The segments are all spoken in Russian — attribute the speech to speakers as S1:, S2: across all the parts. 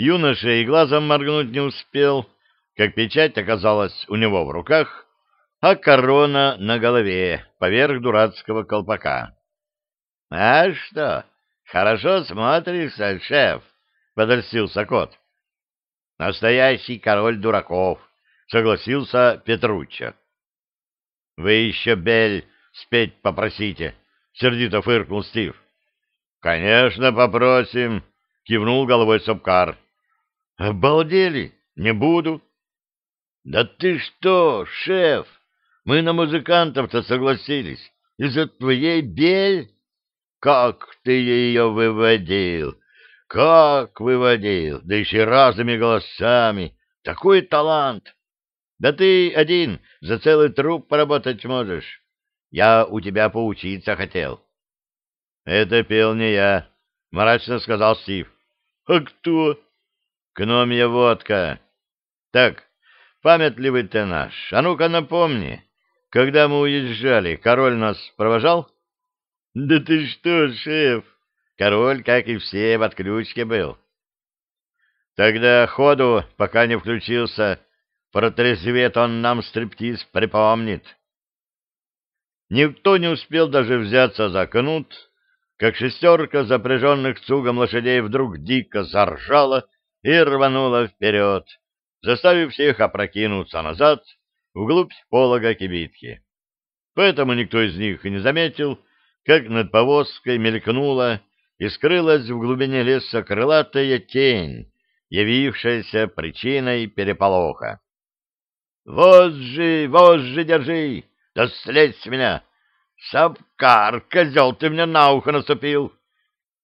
S1: Юноша и глазом моргнуть не успел, как печать оказалась у него в руках, а корона на голове, поверх дурацкого колпака. — А что, хорошо смотришься, шеф? — подольстился кот. — Настоящий король дураков, — согласился Петруччо. — Вы еще, Бель, спеть попросите, — сердито фыркнул Стив. — Конечно, попросим, — кивнул головой Сапкар. — Обалдели? Не буду. — Да ты что, шеф, мы на музыкантов-то согласились. Из-за твоей бель? Как ты ее выводил? Как выводил? Да еще разными голосами. Такой талант! Да ты один за целый труп поработать можешь. Я у тебя поучиться хотел. Это пел не я, мрачно сказал Стив. А кто? Гномья водка. Так, памятливый ты наш, а ну-ка напомни, когда мы уезжали, король нас провожал? — Да ты что, шеф? Король, как и все, в отключке был. Тогда ходу, пока не включился, протрезвет он нам стриптиз припомнит. Никто не успел даже взяться за кнут, как шестерка запряженных цугом лошадей вдруг дико заржала и рванула вперед, заставив всех опрокинуться назад вглубь полога кибитки. Поэтому никто из них и не заметил, как над повозкой мелькнула и скрылась в глубине леса крылатая тень, явившаяся причиной переполоха. «Вожжи, вожжи держи! Да слезь с меня! Сапкар, козел, ты мне на ухо наступил!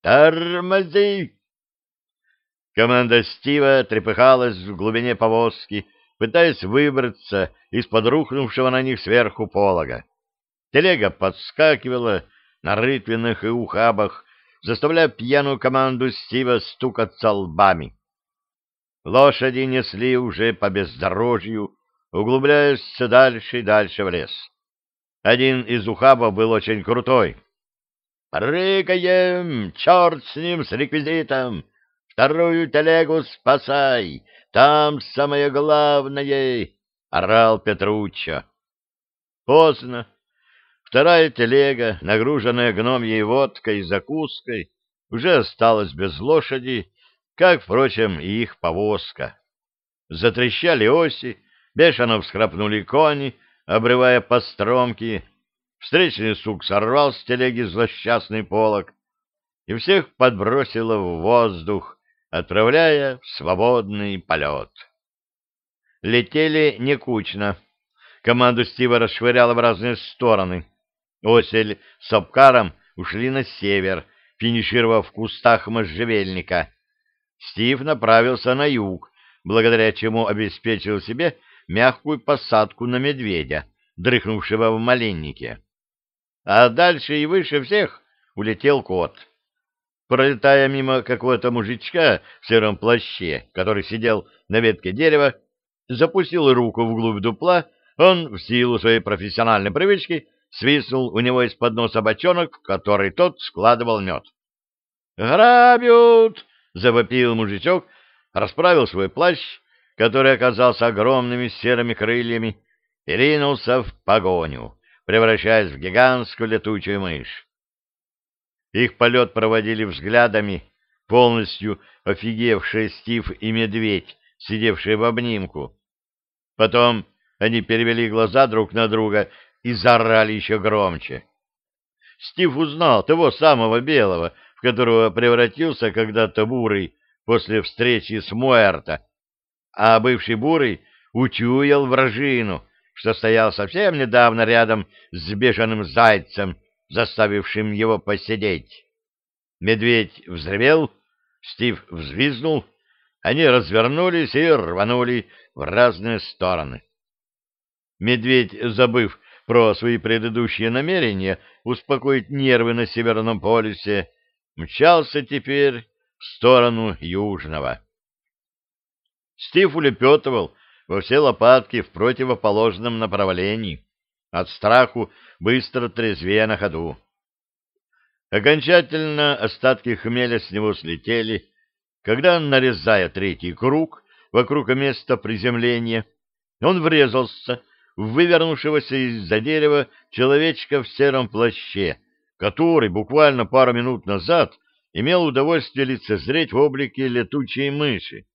S1: Тормози!» Команда Стива трепыхалась в глубине повозки, пытаясь выбраться из-под рухнувшего на них сверху полога. Телега подскакивала на рытвенных и ухабах, заставляя пьяную команду Стива стукаться лбами. Лошади несли уже по бездорожью, углубляясь все дальше и дальше в лес. Один из ухабов был очень крутой. «Прыгаем! Черт с ним, с реквизитом! Вторую телегу спасай! Там самое главное!» — орал Петруччо. Поздно. Вторая телега, нагруженная гномьей водкой и закуской, уже осталась без лошади, как, впрочем, и их повозка. Затрещали оси, бешено всхрапнули кони, обрывая постромки. Встречный сук сорвал с телеги злосчастный полог и всех подбросило в воздух, отправляя в свободный полет. Летели не кучно. Команду Стива расшвыряло в разные стороны. Осель с Обкаром ушли на север, финишировав в кустах можжевельника. Стив направился на юг, благодаря чему обеспечил себе мягкую посадку на медведя, дрыхнувшего в маленнике. А дальше и выше всех улетел кот. Пролетая мимо какого-то мужичка в сером плаще, который сидел на ветке дерева, запустил руку вглубь дупла, он, в силу своей профессиональной привычки, свистнул у него из-под носа бочонок, в который тот складывал мед. «Грабят!» — завопил мужичок, расправил свой плащ, который оказался огромными серыми крыльями, и ринулся в погоню, превращаясь в гигантскую летучую мышь. Их полет проводили взглядами, полностью офигевшие Стив и медведь, сидевшие в обнимку. Потом они перевели глаза друг на друга и заорали еще громче. Стив узнал того самого белого, в которого превратился когда-то Бурый после встречи с Муэрто, а бывший Бурый учуял вражину, что стоял совсем недавно рядом с бешеным зайцем, заставившим его посидеть. Медведь взревел, Стив взвизнул, они развернулись и рванули в разные стороны. Медведь, забыв про свои предыдущие намерения успокоить нервы на Северном полюсе, мчался теперь в сторону Южного. Стив улепетывал во все лопатки в противоположном направлении, от страху быстро трезвея на ходу. Окончательно остатки хмеля с него слетели, когда, нарезая третий круг вокруг места приземления, он врезался в вывернувшегося из-за дерева человечка в сером плаще, который буквально пару минут назад имел удовольствие лицезреть в облике летучей мыши.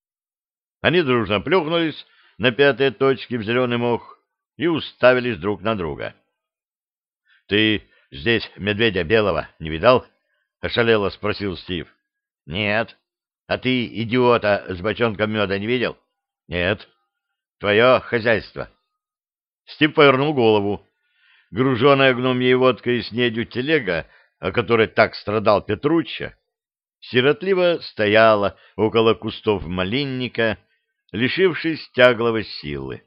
S1: Они дружно плюхнулись на пятые точки в зеленый мох и уставились друг на друга. — Ты здесь медведя белого не видал? — ошалело спросил Стив. — Нет. А ты, идиота, с бочонком меда не видел? — Нет. — Твое хозяйство. Стив повернул голову. Груженная гномьей водкой и снедью телега, о которой так страдал Петручча, сиротливо стояла около кустов малинника, лишившись тягловой силы.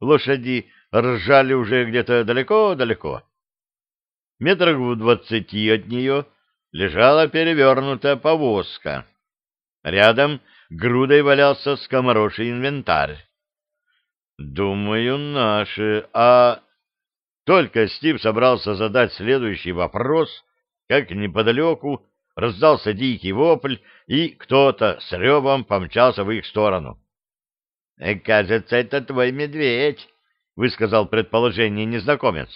S1: Лошади ржали уже где-то далеко-далеко. Метрах в двадцати от нее лежала перевернутая повозка. Рядом грудой валялся скомороший инвентарь. «Думаю, наши. А...» Только Стив собрался задать следующий вопрос, как неподалеку раздался дикий вопль, и кто-то с ревом помчался в их сторону. «Э, «Кажется, это твой медведь», — высказал предположение незнакомец.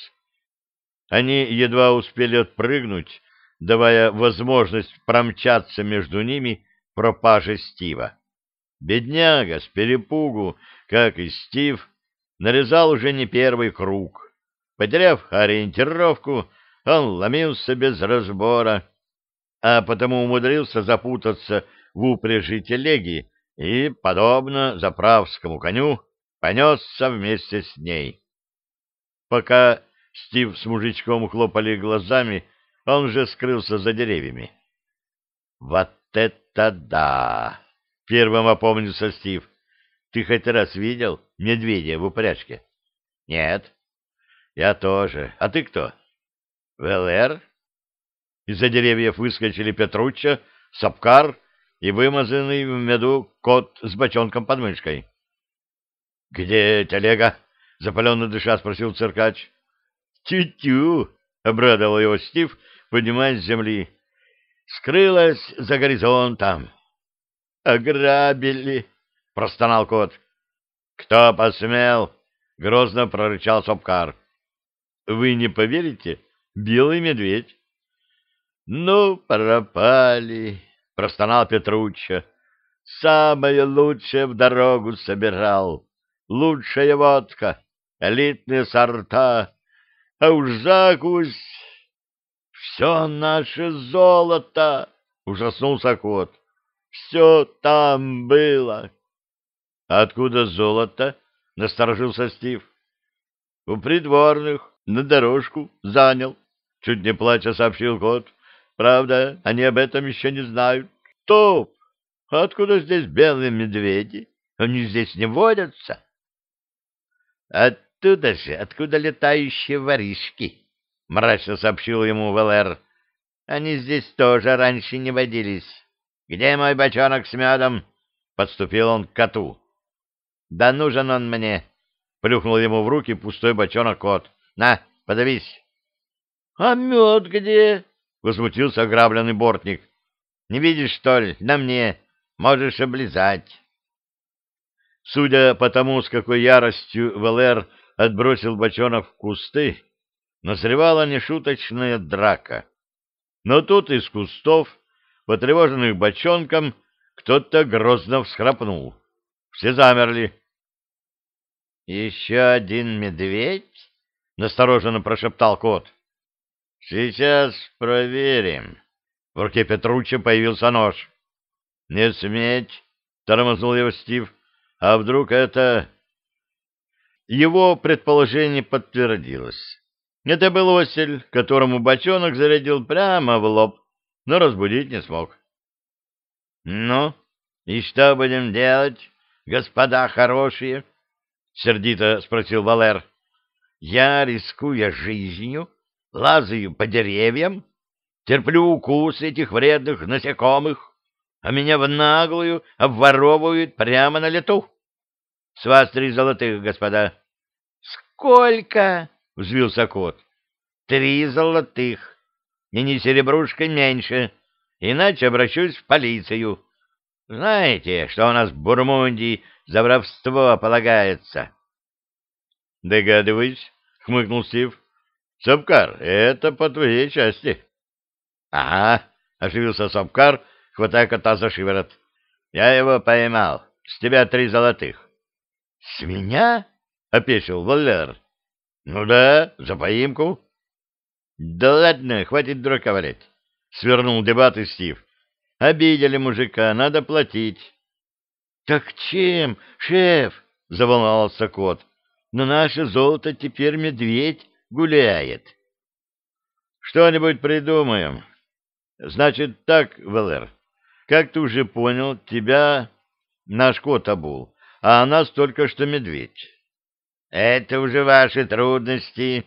S1: Они едва успели отпрыгнуть, давая возможность промчаться между ними пропаже Стива. Бедняга с перепугу, как и Стив, нарезал уже не первый круг. Потеряв ориентировку, он ломился без разбора, а потому умудрился запутаться в упряжи телеги и, подобно заправскому коню, понесся вместе с ней. Пока Стив с мужичком хлопали глазами, он уже скрылся за деревьями. «Вот это да!» — первым опомнился Стив. «Ты хоть раз видел медведя в упряжке?» «Нет». «Я тоже. А ты кто?» «ВЛР?» Из-за деревьев выскочили Петручча, Сапкар и вымазанный в меду кот с бочонком под мышкой. — Где телега? — запаленно дыша спросил циркач. «Тю-тю!» — обрадовал его Стив, поднимаясь с земли. «Скрылась за горизонтом». «Ограбили!» — простонал кот. «Кто посмел?» — грозно прорычал Сопкар. «Вы не поверите? Белый медведь». «Ну, пропали!» — простонал Петруччо. «Самое лучшее в дорогу собирал. Лучшая водка, элитные сорта, а уж закусь... Все наше золото! — ужаснулся кот. — Все там было. — Откуда золото? — насторожился Стив. — У придворных на дорожку занял, — чуть не плача сообщил кот. Правда, они об этом еще не знают. Стоп! Откуда здесь белые медведи? Они здесь не водятся. Оттуда же, откуда летающие воришки, — мрачно сообщил ему ВЛР. Они здесь тоже раньше не водились. Где мой бочонок с медом? Подступил он к коту. Да нужен он мне. Плюхнул ему в руки пустой бочонок кот. На, подавись. А мед где? — возмутился ограбленный бортник. — Не видишь, что ли? На мне. Можешь облизать. Судя по тому, с какой яростью ВЛР отбросил бочонок в кусты, назревала нешуточная драка. Но тут из кустов, потревоженных бочонком, кто-то грозно всхрапнул. Все замерли. — Еще один медведь? — настороженно прошептал кот. — Сейчас проверим. В руке Петручча появился нож. — Не сметь! — тормознул его Стив. — А вдруг это... Его предположение подтвердилось. Это был осель, которому бочонок зарядил прямо в лоб, но разбудить не смог. — Ну, и что будем делать, господа хорошие? — сердито спросил Валер. — Я, рискуя жизнью, лазаю по деревьям, терплю укус этих вредных насекомых, а меня в наглую обворовывают прямо на лету. С вас три золотых, господа. — Сколько? — взвился кот. — Три золотых. И не серебрушка меньше, иначе обращусь в полицию. Знаете, что у нас в Бурмундии за воровство полагается? — Догадываюсь, — хмыкнул Стив. — Сапкар, это по твоей части. — Ага, — оживился Сапкар, хватая кота за шиворот. — Я его поймал. С тебя три золотых. — С меня? — опешил Валер. — Ну да, за поимку. — Да ладно, хватит дурака валять, — свернул дебаты Стив. Обидели мужика, надо платить. — Так чем, шеф? — заволновался кот. — Но наше золото теперь медведь гуляет. — Что-нибудь придумаем. Значит так, ВЛР, как ты уже понял, тебя наш кот обул, а нас только что медведь. — Это уже ваши трудности,